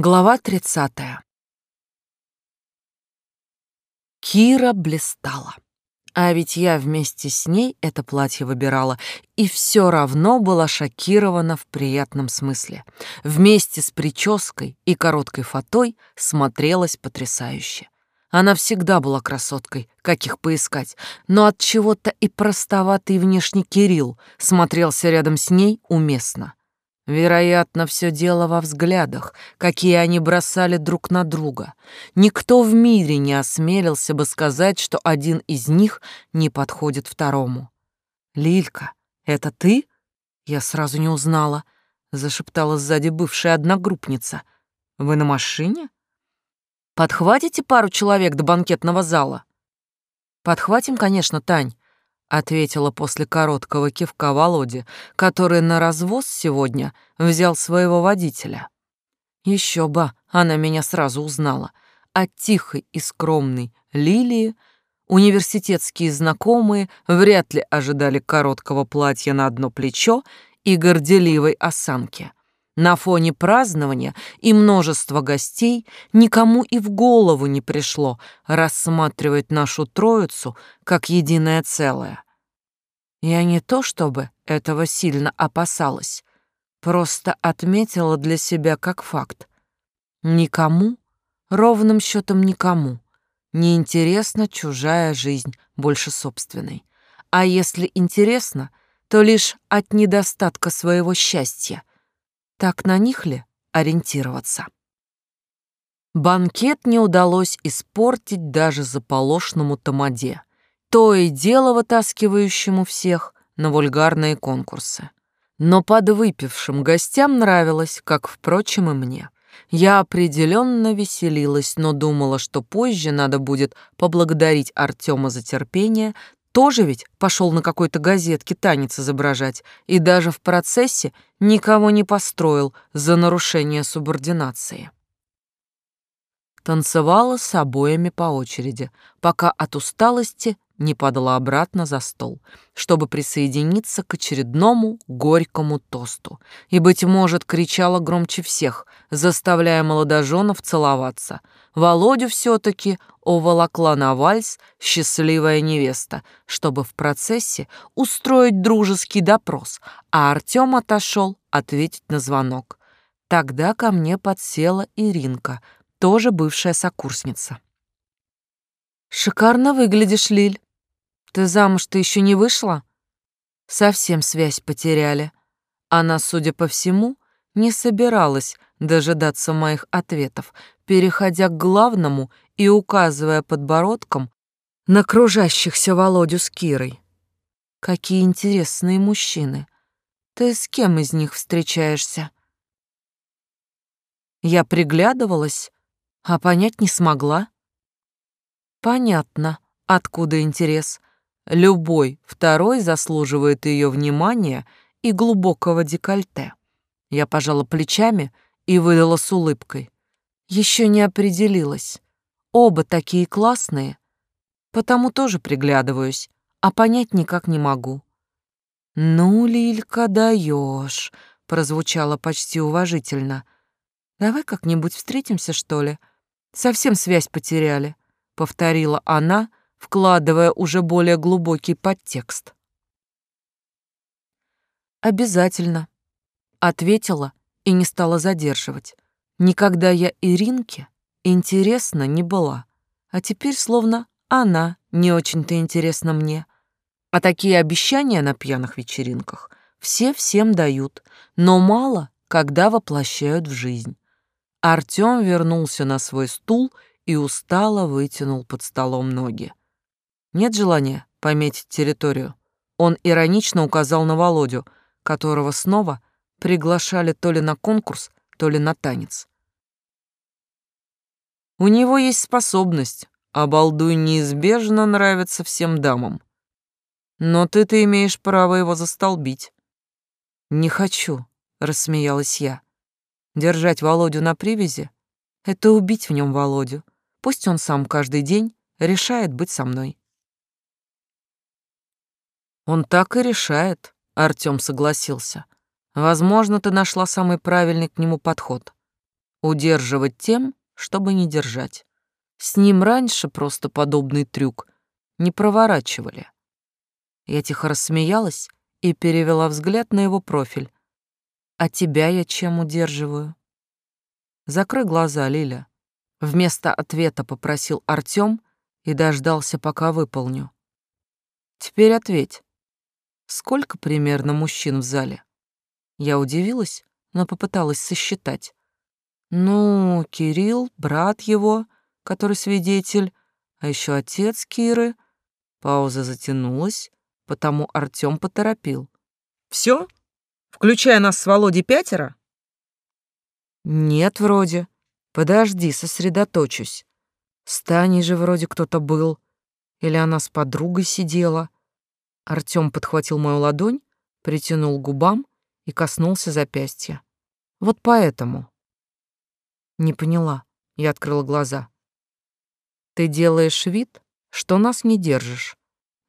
Глава 30. Кира блистала. А ведь я вместе с ней это платье выбирала, и все равно была шокирована в приятном смысле. Вместе с прической и короткой фатой смотрелась потрясающе. Она всегда была красоткой, каких поискать, но от чего-то и простоватый внешний Кирилл смотрелся рядом с ней уместно. Вероятно, все дело во взглядах, какие они бросали друг на друга. Никто в мире не осмелился бы сказать, что один из них не подходит второму. «Лилька, это ты?» Я сразу не узнала, зашептала сзади бывшая одногруппница. «Вы на машине?» «Подхватите пару человек до банкетного зала?» «Подхватим, конечно, Тань ответила после короткого кивка Володе, который на развоз сегодня взял своего водителя. Еще бы, она меня сразу узнала. От тихой и скромной Лилии университетские знакомые вряд ли ожидали короткого платья на одно плечо и горделивой осанки. На фоне празднования и множества гостей никому и в голову не пришло рассматривать нашу троицу как единое целое. Я не то чтобы этого сильно опасалась, просто отметила для себя как факт. Никому, ровным счетом никому, не интересна чужая жизнь больше собственной. А если интересно, то лишь от недостатка своего счастья. Так на них ли ориентироваться? Банкет не удалось испортить даже заполошному тамаде, то и дело вытаскивающему всех на вульгарные конкурсы. Но подвыпившим гостям нравилось, как, впрочем, и мне. Я определенно веселилась, но думала, что позже надо будет поблагодарить Артема за терпение, тоже ведь пошел на какой-то газетке танец изображать и даже в процессе никого не построил за нарушение субординации. Танцевала с обоями по очереди, пока от усталости не падала обратно за стол, чтобы присоединиться к очередному горькому тосту, и, быть может, кричала громче всех, заставляя молодоженов целоваться. Володю все-таки уволокла на вальс счастливая невеста, чтобы в процессе устроить дружеский допрос, а Артем отошел ответить на звонок. Тогда ко мне подсела Иринка, тоже бывшая сокурсница. «Шикарно выглядишь, Лиль. Ты замуж-то еще не вышла? Совсем связь потеряли. Она, судя по всему, не собиралась дожидаться моих ответов, переходя к главному и указывая подбородком на кружащихся Володю с Кирой. Какие интересные мужчины. Ты с кем из них встречаешься? Я приглядывалась, а понять не смогла. Понятно, откуда интерес. Любой второй заслуживает ее внимания и глубокого декольте. Я пожала плечами и выдала с улыбкой. Еще не определилась. Оба такие классные, потому тоже приглядываюсь, а понять никак не могу. «Ну, Лилька, даешь», — прозвучало почти уважительно. «Давай как-нибудь встретимся, что ли? Совсем связь потеряли», — повторила она, вкладывая уже более глубокий подтекст. «Обязательно», — ответила и не стала задерживать. Никогда я Иринке интересна не была, а теперь словно она не очень-то интересна мне. А такие обещания на пьяных вечеринках все всем дают, но мало, когда воплощают в жизнь. Артём вернулся на свой стул и устало вытянул под столом ноги. Нет желания пометить территорию. Он иронично указал на Володю, которого снова приглашали то ли на конкурс, то ли на танец. У него есть способность, а балдуй неизбежно нравится всем дамам. Но ты-то имеешь право его застолбить. Не хочу, рассмеялась я. Держать Володю на привязи — это убить в нем Володю. Пусть он сам каждый день решает быть со мной. Он так и решает, Артём согласился. Возможно, ты нашла самый правильный к нему подход. удерживать тем, чтобы не держать. С ним раньше просто подобный трюк не проворачивали. Я тихо рассмеялась и перевела взгляд на его профиль. А тебя я чем удерживаю? Закрой глаза, Лиля. Вместо ответа попросил Артём и дождался, пока выполню. Теперь ответь. Сколько примерно мужчин в зале? Я удивилась, но попыталась сосчитать. Ну, Кирилл, брат его, который свидетель, а еще отец Киры. Пауза затянулась, потому Артём поторопил. Все? Включая нас с Володей пятеро? Нет, вроде. Подожди, сосредоточусь. С Таней же вроде кто-то был. Или она с подругой сидела. Артём подхватил мою ладонь, притянул к губам и коснулся запястья. Вот поэтому. Не поняла. Я открыла глаза. Ты делаешь вид, что нас не держишь,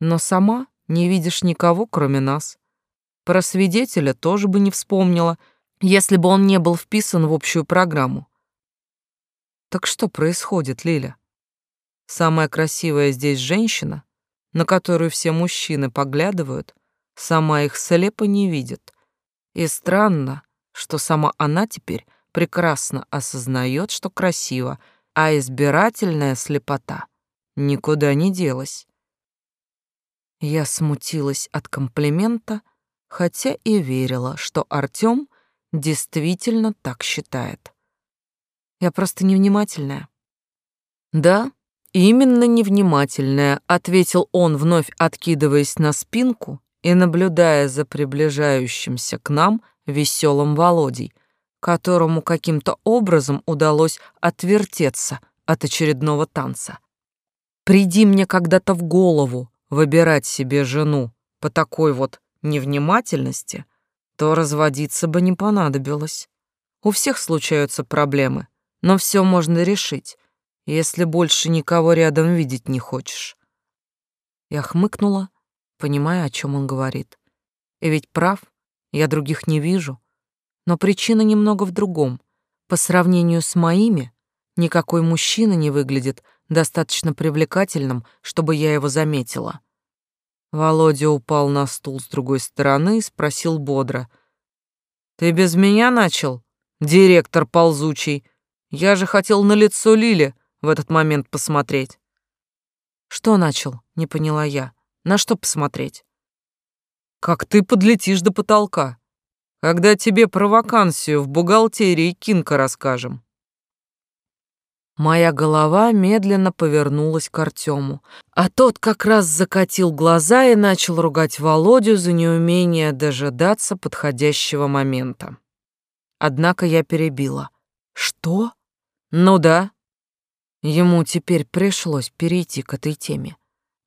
но сама не видишь никого, кроме нас. Про свидетеля тоже бы не вспомнила, если бы он не был вписан в общую программу. Так что происходит, Лиля? Самая красивая здесь женщина, на которую все мужчины поглядывают, сама их слепо не видит. И странно, что сама она теперь прекрасно осознает, что красиво, а избирательная слепота никуда не делась. Я смутилась от комплимента, хотя и верила, что Артём действительно так считает. Я просто невнимательная. Да, именно невнимательная, ответил он, вновь откидываясь на спинку и наблюдая за приближающимся к нам веселым Володей, которому каким-то образом удалось отвертеться от очередного танца. Приди мне когда-то в голову выбирать себе жену по такой вот невнимательности, то разводиться бы не понадобилось. У всех случаются проблемы, но все можно решить, если больше никого рядом видеть не хочешь. Я хмыкнула, понимая, о чем он говорит. И ведь прав, я других не вижу, но причина немного в другом. По сравнению с моими, никакой мужчина не выглядит достаточно привлекательным, чтобы я его заметила. Володя упал на стул с другой стороны и спросил бодро. «Ты без меня начал, директор ползучий? Я же хотел на лицо Лили в этот момент посмотреть». «Что начал?» — не поняла я. «На что посмотреть?» «Как ты подлетишь до потолка когда тебе про вакансию в бухгалтерии Кинка расскажем». Моя голова медленно повернулась к Артему, а тот как раз закатил глаза и начал ругать Володю за неумение дожидаться подходящего момента. Однако я перебила. «Что?» «Ну да». Ему теперь пришлось перейти к этой теме.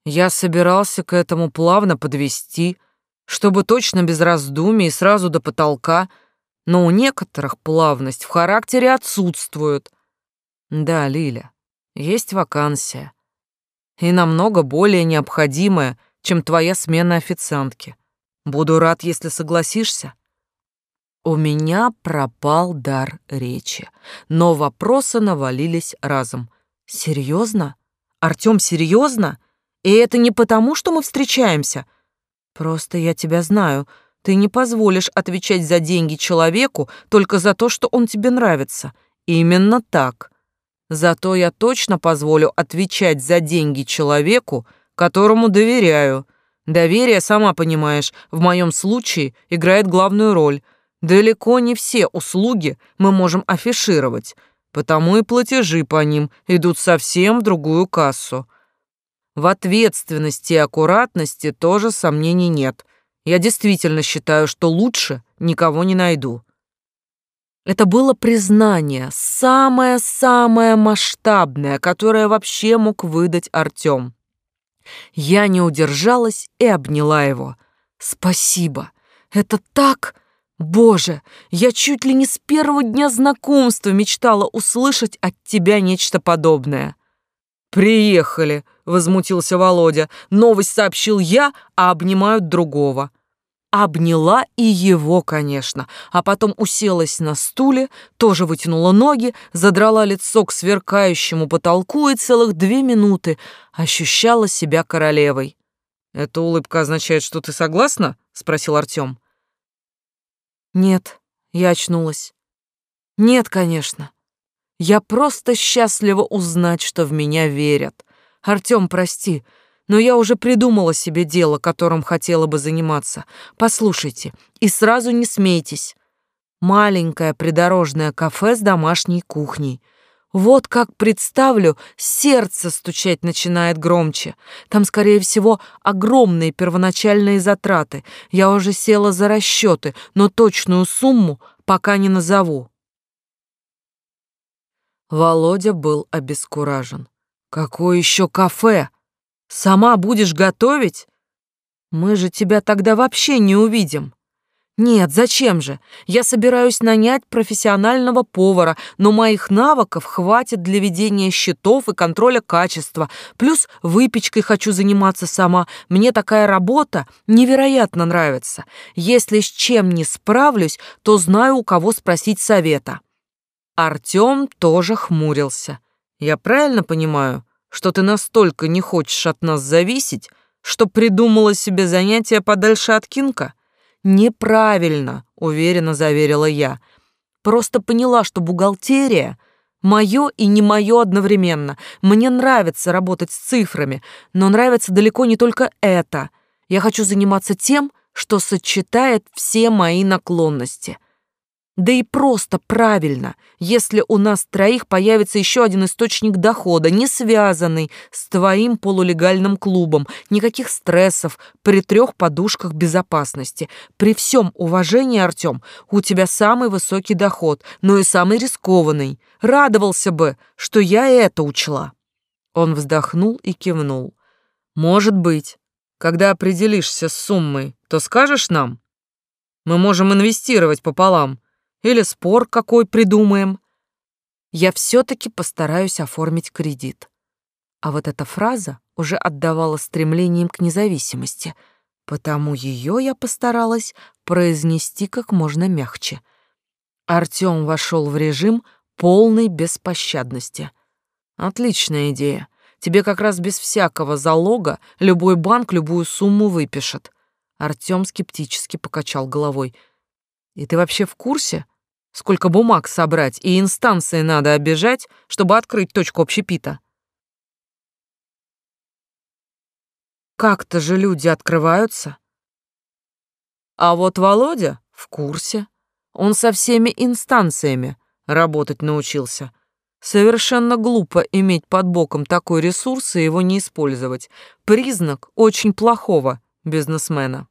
Я собирался к этому плавно подвести, чтобы точно без раздумий и сразу до потолка, но у некоторых плавность в характере отсутствует. Да, Лиля, есть вакансия. И намного более необходимая, чем твоя смена официантки. Буду рад, если согласишься. У меня пропал дар речи, но вопросы навалились разом. Серьезно? Артём, серьезно? И это не потому, что мы встречаемся — Просто я тебя знаю. Ты не позволишь отвечать за деньги человеку только за то, что он тебе нравится. Именно так. Зато я точно позволю отвечать за деньги человеку, которому доверяю. Доверие, сама понимаешь, в моем случае играет главную роль. Далеко не все услуги мы можем афишировать, потому и платежи по ним идут совсем в другую кассу. В ответственности и аккуратности тоже сомнений нет. Я действительно считаю, что лучше никого не найду. Это было признание, самое-самое масштабное, которое вообще мог выдать Артём. Я не удержалась и обняла его. «Спасибо! Это так...» Боже, я чуть ли не с первого дня знакомства мечтала услышать от тебя нечто подобное. Приехали, возмутился Володя. Новость сообщил я, а обнимают другого. обняла и его, конечно, а потом уселась на стуле, тоже вытянула ноги, задрала лицо к сверкающему потолку и целых две минуты ощущала себя королевой. «Эта улыбка означает, что ты согласна?» — спросил Артём. «Нет», — я очнулась. «Нет, конечно. Я просто счастлива узнать, что в меня верят. Артём, прости, — но я уже придумала себе дело, которым хотела бы заниматься. Послушайте, и сразу не смейтесь. Маленькое придорожное кафе с домашней кухней. Вот как представлю, сердце стучать начинает громче. Там, скорее всего, огромные первоначальные затраты. Я уже села за расчеты, но точную сумму пока не назову. Володя был обескуражен. «Какое еще кафе?» Сама будешь готовить? Мы же тебя тогда вообще не увидим. Нет, зачем же? Я собираюсь нанять профессионального повара, но моих навыков хватит для ведения счетов и контроля качества. Плюс выпечкой хочу заниматься сама. Мне такая работа невероятно нравится. Если с чем не справлюсь, то знаю, у кого спросить совета. Артём тоже хмурился. Я правильно понимаю? что ты настолько не хочешь от нас зависеть, что придумала себе занятие подальше от Кинка? Неправильно, уверенно заверила я. Просто поняла, что бухгалтерия Мое и не мое одновременно. Мне нравится работать с цифрами, но нравится далеко не только это. Я хочу заниматься тем, что сочетает все мои наклонности — да и просто правильно, если у нас троих появится еще один источник дохода, не связанный с твоим полулегальным клубом, никаких стрессов при трех подушках безопасности. При всем уважении, Артем, у тебя самый высокий доход, но и самый рискованный. Радовался бы, что я это учла. Он вздохнул и кивнул. Может быть, когда определишься с суммой, то скажешь нам? Мы можем инвестировать пополам или спор какой придумаем. Я все-таки постараюсь оформить кредит. А вот эта фраза уже отдавала стремлением к независимости, потому ее я постаралась произнести как можно мягче. Артём вошел в режим полной беспощадности. Отличная идея. Тебе как раз без всякого залога любой банк любую сумму выпишет. Артём скептически покачал головой. И ты вообще в курсе, Сколько бумаг собрать и инстанции надо обижать, чтобы открыть точку общепита. Как-то же люди открываются. А вот Володя в курсе. Он со всеми инстанциями работать научился. Совершенно глупо иметь под боком такой ресурс и его не использовать. Признак очень плохого бизнесмена.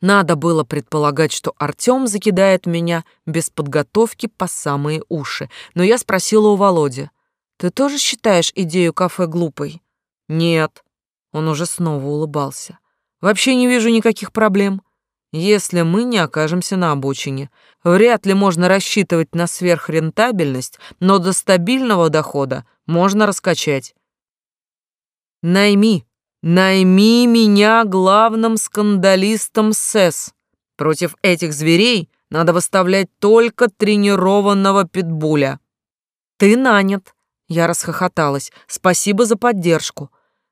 Надо было предполагать, что Артём закидает меня без подготовки по самые уши. Но я спросила у Володи. «Ты тоже считаешь идею кафе глупой?» «Нет». Он уже снова улыбался. «Вообще не вижу никаких проблем. Если мы не окажемся на обочине, вряд ли можно рассчитывать на сверхрентабельность, но до стабильного дохода можно раскачать. Найми Найми меня главным скандалистом СЭС. Против этих зверей надо выставлять только тренированного питбуля. Ты нанят. Я расхохоталась. Спасибо за поддержку.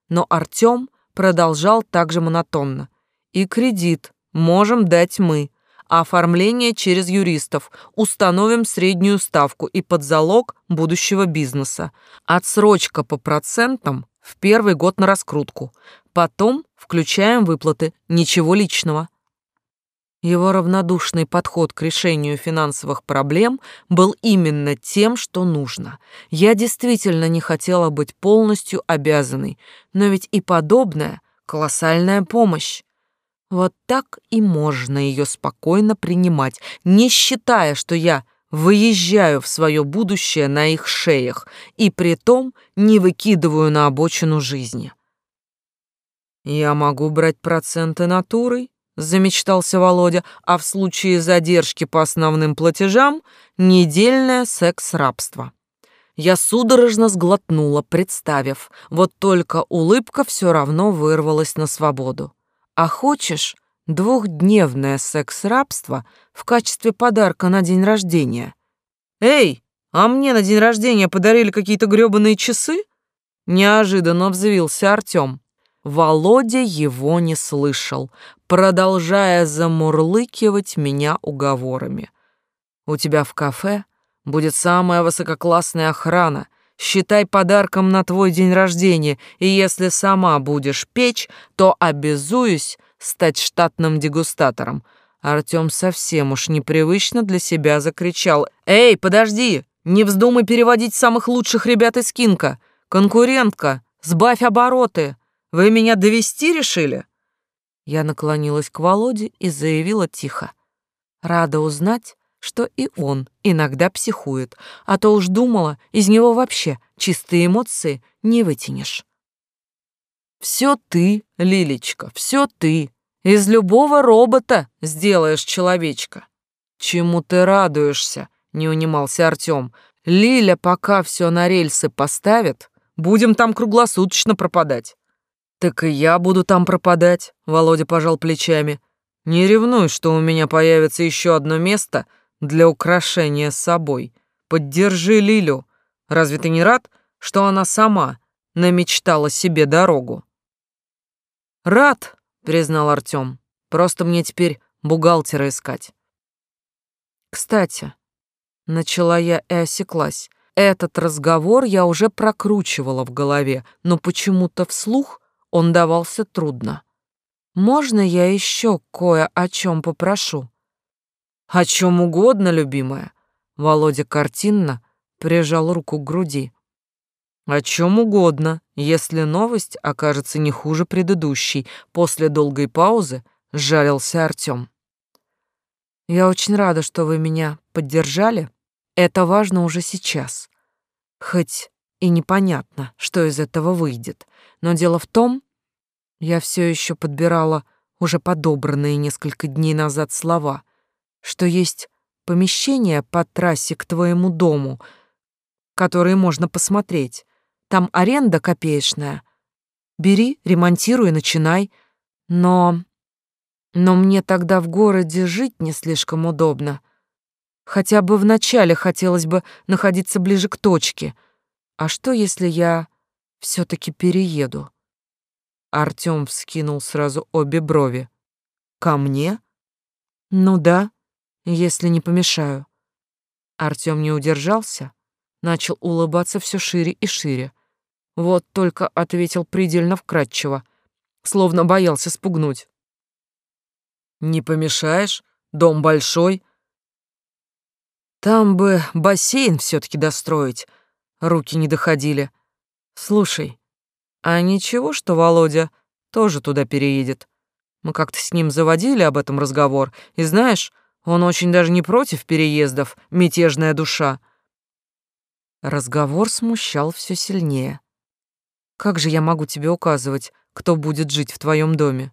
Но Артём продолжал также монотонно. И кредит можем дать мы. оформление через юристов. Установим среднюю ставку и под залог будущего бизнеса. Отсрочка по процентам в первый год на раскрутку. Потом включаем выплаты, ничего личного. Его равнодушный подход к решению финансовых проблем был именно тем, что нужно. Я действительно не хотела быть полностью обязанной, но ведь и подобная колоссальная помощь. Вот так и можно ее спокойно принимать, не считая, что я выезжаю в свое будущее на их шеях и при том не выкидываю на обочину жизни. «Я могу брать проценты натурой», — замечтался Володя, «а в случае задержки по основным платежам — недельное секс-рабство». Я судорожно сглотнула, представив, вот только улыбка все равно вырвалась на свободу. «А хочешь, двухдневное секс-рабство в качестве подарка на день рождения. «Эй, а мне на день рождения подарили какие-то грёбаные часы?» Неожиданно взвился Артём. Володя его не слышал, продолжая замурлыкивать меня уговорами. «У тебя в кафе будет самая высококлассная охрана, считай подарком на твой день рождения, и если сама будешь печь, то обязуюсь стать штатным дегустатором». Артём совсем уж непривычно для себя закричал. «Эй, подожди! Не вздумай переводить самых лучших ребят из Кинка! Конкурентка, сбавь обороты! Вы меня довести решили?» Я наклонилась к Володе и заявила тихо. «Рада узнать, что и он иногда психует, а то уж думала, из него вообще чистые эмоции не вытянешь. Все ты, Лилечка, все ты. Из любого робота сделаешь человечка. Чему ты радуешься? Не унимался Артём. Лиля пока все на рельсы поставит, будем там круглосуточно пропадать. Так и я буду там пропадать, Володя пожал плечами. Не ревнуй, что у меня появится еще одно место — для украшения собой. Поддержи Лилю. Разве ты не рад, что она сама намечтала себе дорогу? Рад, признал Артём. Просто мне теперь бухгалтера искать. Кстати, начала я и осеклась. Этот разговор я уже прокручивала в голове, но почему-то вслух он давался трудно. Можно я еще кое о чем попрошу? О чем угодно, любимая. Володя картинно прижал руку к груди. О чем угодно, если новость окажется не хуже предыдущей. После долгой паузы жалился Артём. Я очень рада, что вы меня поддержали. Это важно уже сейчас. Хоть и непонятно, что из этого выйдет. Но дело в том, я все еще подбирала уже подобранные несколько дней назад слова — что есть помещение по трассе к твоему дому, которые можно посмотреть. Там аренда копеечная. Бери, ремонтируй начинай. Но... Но мне тогда в городе жить не слишком удобно. Хотя бы вначале хотелось бы находиться ближе к точке. А что, если я все таки перееду? Артём вскинул сразу обе брови. Ко мне? Ну да если не помешаю. Артём не удержался, начал улыбаться все шире и шире. Вот только ответил предельно вкратчиво, словно боялся спугнуть. «Не помешаешь? Дом большой. Там бы бассейн все таки достроить». Руки не доходили. «Слушай, а ничего, что Володя тоже туда переедет? Мы как-то с ним заводили об этом разговор, и знаешь, он очень даже не против переездов, мятежная душа. Разговор смущал все сильнее. Как же я могу тебе указывать, кто будет жить в твоем доме?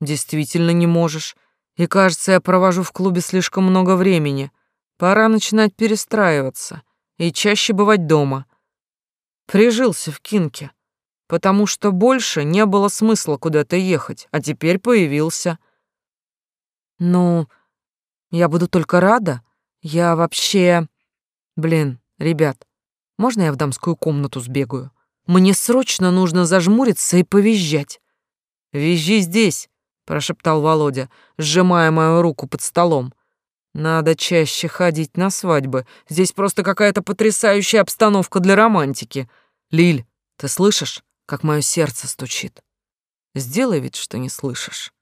Действительно не можешь. И кажется, я провожу в клубе слишком много времени. Пора начинать перестраиваться и чаще бывать дома. Прижился в Кинке, потому что больше не было смысла куда-то ехать, а теперь появился. Ну, я буду только рада. Я вообще... Блин, ребят, можно я в дамскую комнату сбегаю? Мне срочно нужно зажмуриться и повизжать. «Визжи здесь», — прошептал Володя, сжимая мою руку под столом. «Надо чаще ходить на свадьбы. Здесь просто какая-то потрясающая обстановка для романтики. Лиль, ты слышишь, как мое сердце стучит? Сделай вид, что не слышишь».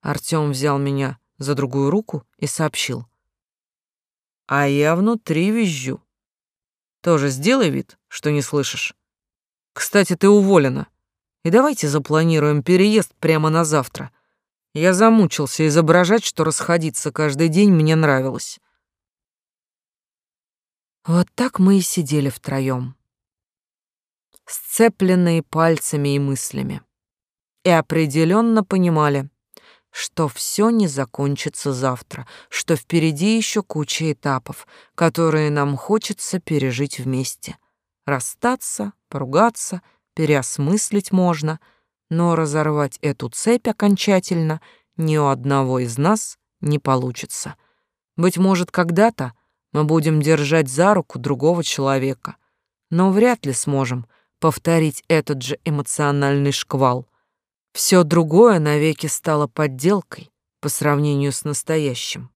Артём взял меня за другую руку и сообщил. «А я внутри визжу. Тоже сделай вид, что не слышишь. Кстати, ты уволена. И давайте запланируем переезд прямо на завтра. Я замучился изображать, что расходиться каждый день мне нравилось». Вот так мы и сидели втроем, сцепленные пальцами и мыслями, и определенно понимали, что все не закончится завтра, что впереди еще куча этапов, которые нам хочется пережить вместе. Расстаться, поругаться, переосмыслить можно, но разорвать эту цепь окончательно ни у одного из нас не получится. Быть может, когда-то мы будем держать за руку другого человека, но вряд ли сможем повторить этот же эмоциональный шквал. Все другое навеки стало подделкой по сравнению с настоящим.